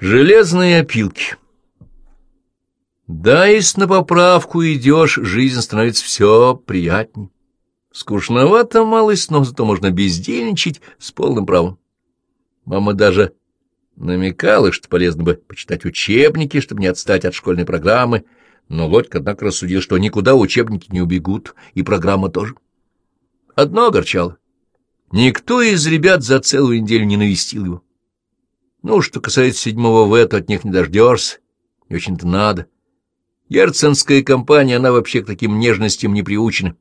Железные опилки. Да, если на поправку идешь, жизнь становится все приятней. Скучновато малость, но зато можно бездельничать с полным правом. Мама даже намекала, что полезно бы почитать учебники, чтобы не отстать от школьной программы, но Лодька, однако, рассудил, что никуда учебники не убегут, и программа тоже. Одно огорчало. Никто из ребят за целую неделю не навестил его. Ну, что касается седьмого В, то от них не дождешься, не очень-то надо. Герценская компания, она вообще к таким нежностям не приучена.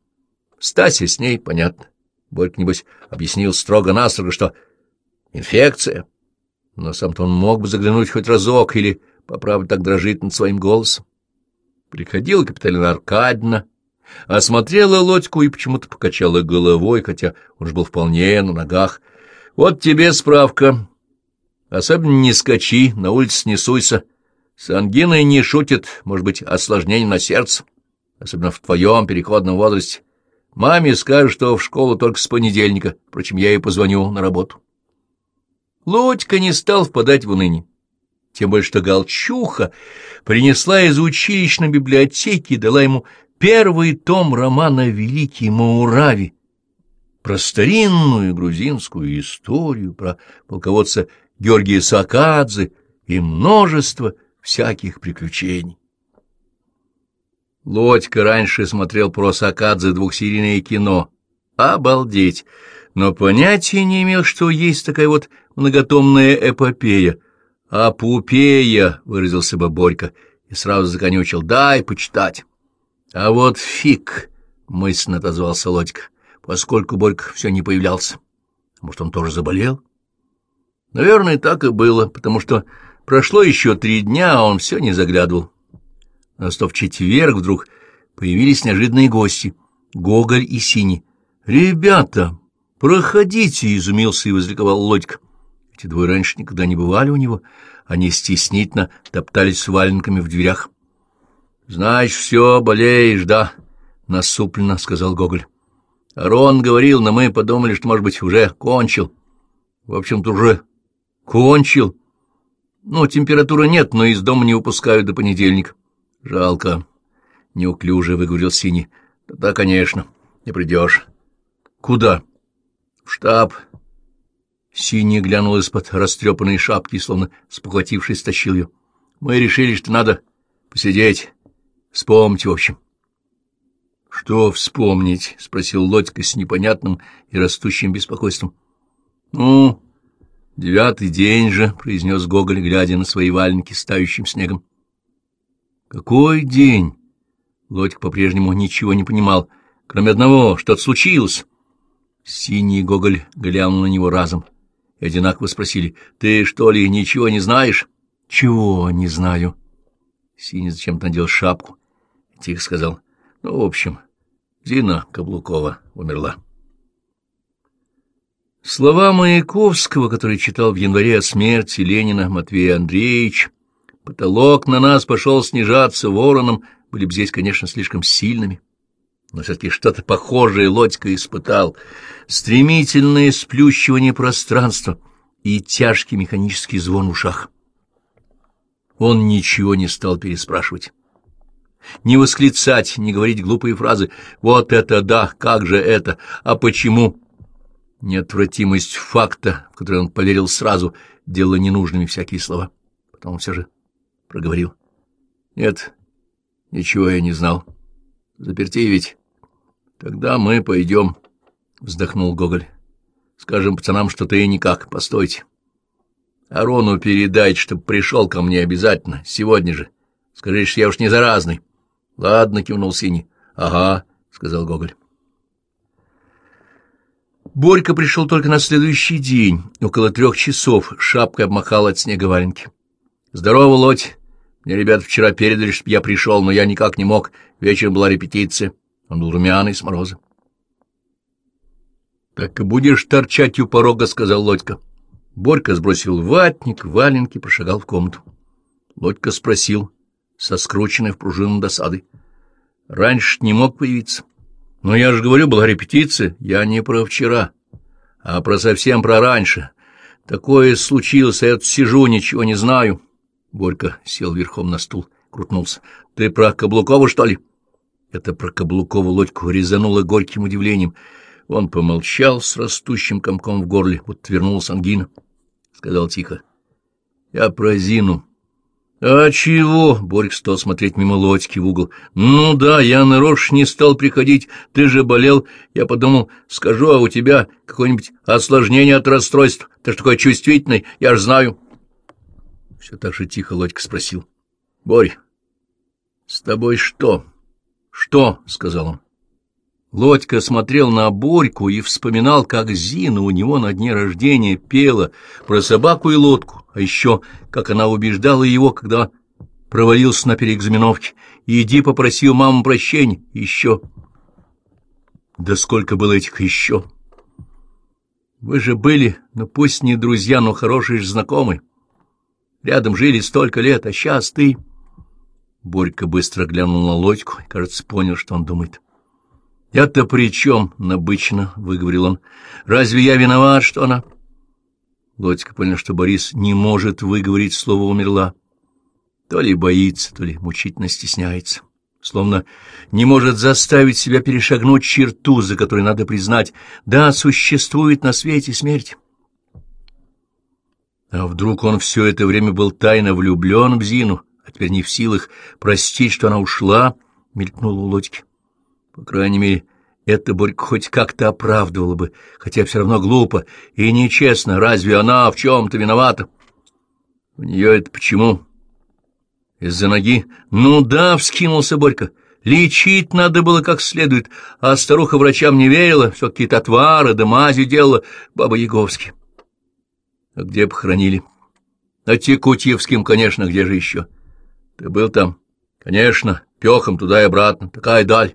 Стася с ней, понятно. Борька, небось, объяснил строго-настрого, что инфекция. Но сам-то он мог бы заглянуть хоть разок или, по правде, так дрожит над своим голосом. Приходила Капиталина Аркадьевна, осмотрела лодьку и почему-то покачала головой, хотя он же был вполне на ногах. «Вот тебе справка. Особенно не скачи, на улице не суйся. С ангиной не шутит, может быть, осложнение на сердце, особенно в твоем переходном возрасте. Маме скажешь, что в школу только с понедельника, впрочем, я ей позвоню на работу. Лодька не стал впадать в уныние. Тем более, что Галчуха принесла из училищной библиотеки и дала ему первый том романа «Великий Маурави», про старинную грузинскую историю, про полководца Георгия Сакадзе и множество всяких приключений. Лодька раньше смотрел про Сакадзе двухсерийное кино. Обалдеть! Но понятия не имел, что есть такая вот многотомная эпопея. «Апупея», — выразился бы Борька, и сразу законючил, «дай почитать». «А вот фиг», — мысленно отозвался Лодька, поскольку Борька все не появлялся. Может, он тоже заболел? Наверное, так и было, потому что прошло еще три дня, а он все не заглядывал. А в четверг вдруг появились неожиданные гости — Гоголь и Синий. «Ребята, проходите!» — изумился и возликовал Лодька. Эти двое раньше никогда не бывали у него. Они стеснительно топтались с валенками в дверях. — Значит, все, болеешь, да? — насупленно сказал Гоголь. — Рон говорил, но мы подумали, что, может быть, уже кончил. В общем-то, уже кончил. Ну, температуры нет, но из дома не выпускают до понедельника. Жалко. Неуклюже выговорил Синий. Да, конечно, не придешь. Куда? В штаб. Синий глянул из-под растрепанной шапки, словно спохватившись, тащил ее. Мы решили, что надо посидеть, вспомнить, в общем. — Что вспомнить? — спросил Лодька с непонятным и растущим беспокойством. — Ну, девятый день же, — произнес Гоголь, глядя на свои валенки с тающим снегом. — Какой день? Лодька по-прежнему ничего не понимал, кроме одного, что-то случилось. Синий Гоголь глянул на него разом. — и одинаково спросили, «Ты, что ли, ничего не знаешь?» «Чего не знаю?» Синий зачем-то надел шапку. Тихо сказал, «Ну, в общем, Зина Каблукова умерла». Слова Маяковского, который читал в январе о смерти Ленина Матвея Андреевич, «Потолок на нас пошел снижаться вороном», были бы здесь, конечно, слишком сильными но все-таки что-то похожее Лодька испытал. Стремительное сплющивание пространства и тяжкий механический звон в ушах. Он ничего не стал переспрашивать. Не восклицать, не говорить глупые фразы «Вот это да! Как же это! А почему?» Неотвратимость факта, в который он поверил сразу, делала ненужными всякие слова. Потом он все же проговорил. «Нет, ничего я не знал». Заперти ведь. Тогда мы пойдем, — вздохнул Гоголь. Скажем пацанам, что ты никак. Постойте. Арону передать, чтоб пришел ко мне обязательно, сегодня же. Скажи, что я уж не заразный. Ладно, кивнул Синий. Ага, — сказал Гоголь. Борька пришел только на следующий день, около трех часов, шапкой обмахал от снега валенки. — Здорово, Лодь. Мне ребята вчера передали, чтобы я пришел, но я никак не мог. Вечером была репетиция. Он был румяный с мороза. — Так и будешь торчать у порога, — сказал Лодька. Борька сбросил ватник, валенки, прошагал в комнату. Лодька спросил, со скрученной в пружину досадой. — Раньше не мог появиться. — Но я же говорю, была репетиция. Я не про вчера, а про совсем про раньше. Такое случилось, я сижу, ничего не знаю. — Борька сел верхом на стул, крутнулся. — Ты про Каблукова, что ли? Это про Каблукова Лодьку резануло горьким удивлением. Он помолчал с растущим комком в горле, вот вернулась ангина. Сказал тихо. — Я про Зину. — А чего? — Борик стал смотреть мимо Лодьки в угол. — Ну да, я нарочно не стал приходить, ты же болел. Я подумал, скажу, а у тебя какое-нибудь осложнение от расстройств. Ты ж такой чувствительный, я ж знаю. Все так же тихо Лодька спросил. — Борь, с тобой что? — Что? — сказал он. Лодька смотрел на Борьку и вспоминал, как Зина у него на дне рождения пела про собаку и лодку, а еще, как она убеждала его, когда провалился на переэкзаменовке. «Иди попроси у мамы прощения. Еще». Да сколько было этих еще? Вы же были, ну пусть не друзья, но хорошие же знакомые. Рядом жили столько лет, а сейчас ты... Борька быстро глянул на Лодьку и, кажется, понял, что он думает. — Я-то при чем? — набычно выговорил он. — Разве я виноват, что она... Лодька понял, что Борис не может выговорить слово «умерла». То ли боится, то ли мучительно стесняется. Словно не может заставить себя перешагнуть черту, за которой надо признать, да, существует на свете смерть. А вдруг он все это время был тайно влюблен в Зину, а теперь не в силах простить, что она ушла, — мелькнула у Лодьки. По крайней мере, это Борька хоть как-то оправдывало бы, хотя все равно глупо и нечестно. Разве она в чем-то виновата? У нее это почему? Из-за ноги? Ну да, вскинулся Борька. Лечить надо было как следует, а старуха врачам не верила, все какие-то отвары да мази делала, баба Яговски. А где похоронили? А Текутьевским, конечно, где же еще? Ты был там? Конечно, пехом туда и обратно, такая даль.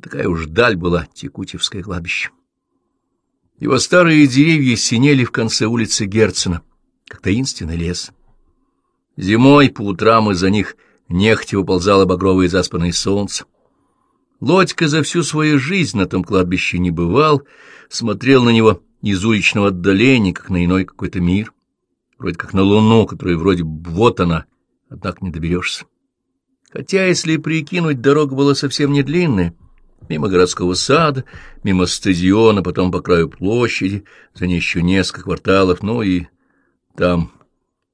Такая уж даль была Текутьевское кладбище. Его старые деревья синели в конце улицы Герцена, как таинственный лес. Зимой по утрам из-за них нехотя выползало багровое заспанное солнце. Лодька за всю свою жизнь на том кладбище не бывал, смотрел на него из уличного отдаления, как на иной какой-то мир, вроде как на луну, которая вроде вот она, однако не доберешься. Хотя, если прикинуть, дорога была совсем не длинная, мимо городского сада, мимо стадиона, потом по краю площади, за ней еще несколько кварталов, ну и там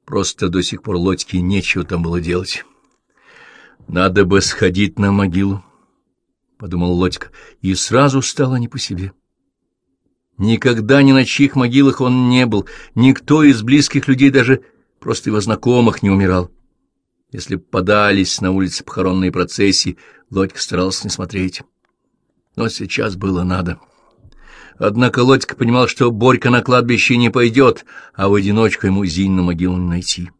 просто до сих пор Лодьке нечего там было делать. «Надо бы сходить на могилу», — подумал Лодька, и сразу стало не по себе. Никогда ни на чьих могилах он не был, никто из близких людей, даже просто его знакомых, не умирал. Если подались на улице похоронные процессии, Лодька старался не смотреть но сейчас было надо. Однако Лодька понимал, что Борька на кладбище не пойдет, а в одиночку ему Зинь на могилу не найти.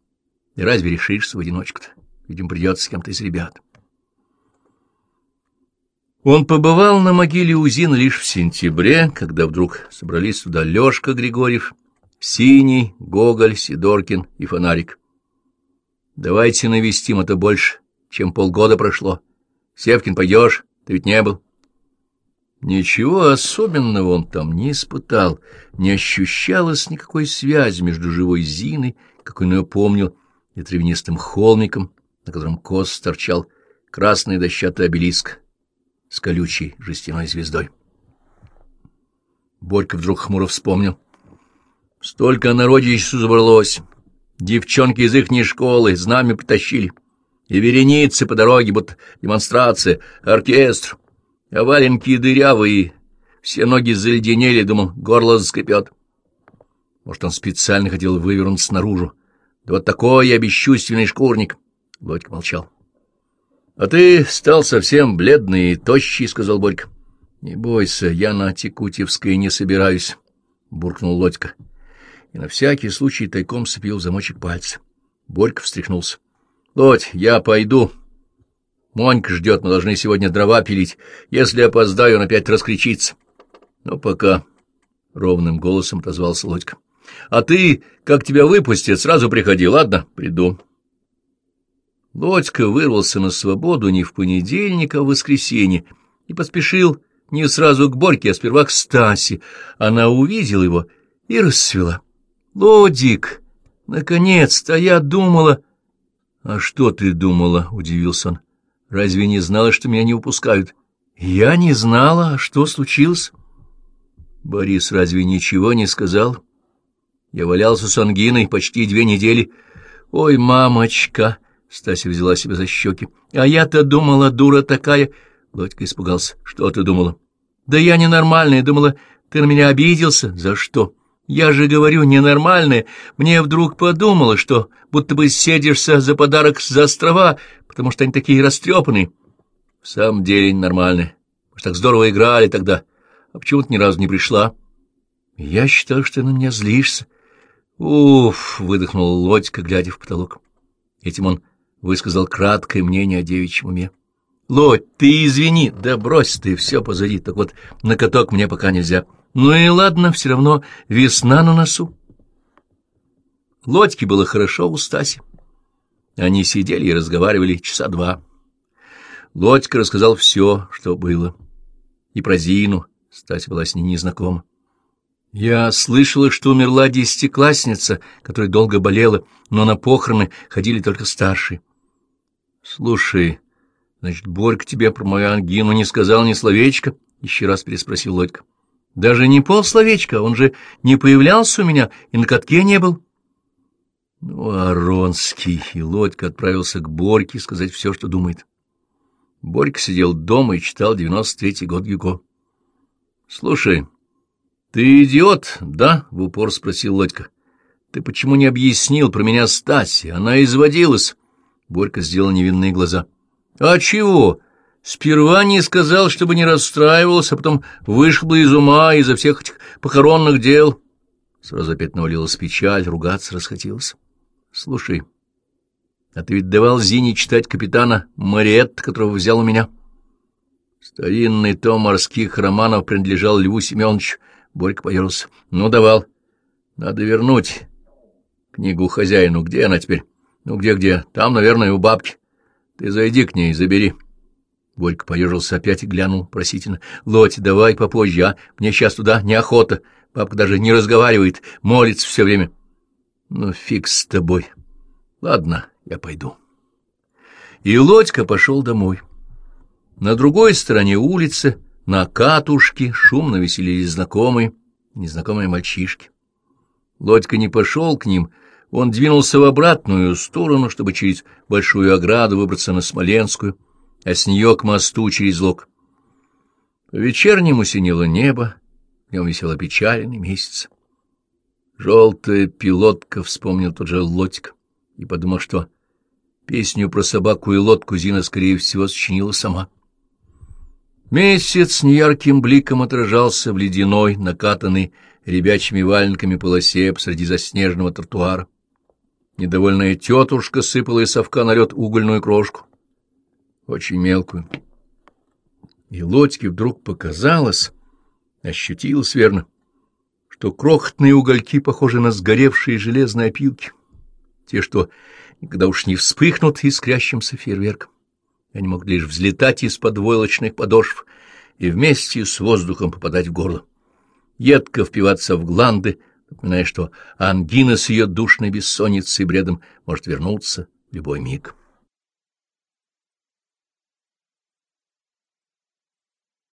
И разве решишься в одиночку-то? Видимо, придется с кем-то из ребят. Он побывал на могиле у Зин лишь в сентябре, когда вдруг собрались туда Лёшка Григорьев, Синий, Гоголь, Сидоркин и Фонарик. Давайте навестим, это больше, чем полгода прошло. Севкин, пойдешь? Ты ведь не был. Ничего особенного он там не испытал, не ощущалось никакой связи между живой Зиной, как он ее помнил, и травянистым холмиком, на котором кос торчал красный дощатый обелиск с колючей жестяной звездой. Борька вдруг хмуро вспомнил. Столько народищу забралось. Девчонки из ихней школы знамя притащили. И вереницы по дороге, будто демонстрация, оркестр а валенки дырявые, все ноги заледенели, думал, горло заскрипет. Может, он специально хотел вывернуться наружу. Да вот такой я бесчувственный шкурник. Лодька молчал. — А ты стал совсем бледный и тощий, — сказал Борька. — Не бойся, я на Текутьевской не собираюсь, — буркнул Лодька. И на всякий случай тайком сцепил замочек пальца. Борька встряхнулся. — Лодь, я пойду, Монька ждет, мы должны сегодня дрова пилить. Если опоздаю, он опять раскричится. Ну, пока, — ровным голосом отозвался Лодька. А ты, как тебя выпустят, сразу приходи, ладно? Приду. Лодька вырвался на свободу не в понедельник, а в воскресенье и поспешил не сразу к Борьке, а сперва к Стасе. Она увидела его и расцвела. — Лодик, наконец-то я думала, — А что ты думала? — удивился он. — Разве не знала, что меня не выпускают? — Я не знала. Что случилось? Борис разве ничего не сказал? Я валялся с ангиной почти две недели. — Ой, мамочка! — Стася взяла себя за щеки. — А я-то думала, дура такая... Лодька испугался. — Что ты думала? — Да я ненормальная. Думала, ты на меня обиделся. За что? Я же говорю, ненормальная. Мне вдруг подумала, что будто бы седишься за подарок за острова, потому что они такие растрепанные. В самом деле ненормальные. Мы так здорово играли тогда. А почему ты ни разу не пришла? Я считал, что ты на меня злишься. Уф, выдохнул Лодька, глядя в потолок. Этим он высказал краткое мнение о девичьем уме. Лодь, ты извини, да брось ты, все позади, так вот на каток мне пока нельзя. Ну и ладно, все равно весна на носу. Лодьке было хорошо у Стаси. Они сидели и разговаривали часа два. Лодька рассказал все, что было. И про Зину. Стася была с ней незнакома. Я слышала, что умерла десятиклассница, которая долго болела, но на похороны ходили только старшие. — Слушай, значит, Борька тебе про мою ангину не сказал ни словечка? — еще раз переспросил Лодька. — Даже не полсловечка, он же не появлялся у меня и на катке не был. Ну, Аронский и Лодька отправился к Борьке сказать все, что думает. Борька сидел дома и читал девяносто третий год Гюго. — Слушай, ты идиот, да? — в упор спросил Лодька. — Ты почему не объяснил про меня Стаси? Она изводилась. Борька сделал невинные глаза. — А чего? Сперва не сказал, чтобы не расстраивался, а потом вышибла из ума из-за всех этих похоронных дел. Сразу опять навалилась печаль, ругаться расхотелось. — Слушай, а ты ведь давал Зине читать капитана Мариетт, которого взял у меня? Старинный том морских романов принадлежал Льву Семеновичу. Борька поерился. — Ну, давал. Надо вернуть книгу хозяину. Где она теперь? Ну, где-где? Там, наверное, у бабки. Ты зайди к ней, забери. Борька поежился опять и глянул просительно. — Лоть, давай попозже, а? Мне сейчас туда неохота. Бабка даже не разговаривает, молится все время. — Ну, фиг с тобой. Ладно, я пойду. И Лодька пошел домой. На другой стороне улицы на катушке шумно веселились знакомые, незнакомые мальчишки. Лодька не пошел к ним, он двинулся в обратную сторону, чтобы через большую ограду выбраться на Смоленскую, а с нее к мосту через лог. Вечернему синело небо, в нем висел опечаленный месяц. Желтая пилотка, вспомнил тот же Лодька, и подумал, что песню про собаку и лодку Зина, скорее всего, сочинила сама. Месяц неярким бликом отражался в ледяной, накатанной ребячими валенками полосе посреди заснеженного тротуара. Недовольная тетушка сыпала из совка на лед угольную крошку, очень мелкую. И Лодьке вдруг показалось, ощутилось верно, что крохотные угольки похожи на сгоревшие железные опилки, те, что никогда уж не вспыхнут искрящимся фейерверком. Они могут лишь взлетать из-под войлочных подошв и вместе с воздухом попадать в горло. Едко впиваться в гланды, напоминая, что ангина с ее душной бессонницей и бредом может вернуться любой миг.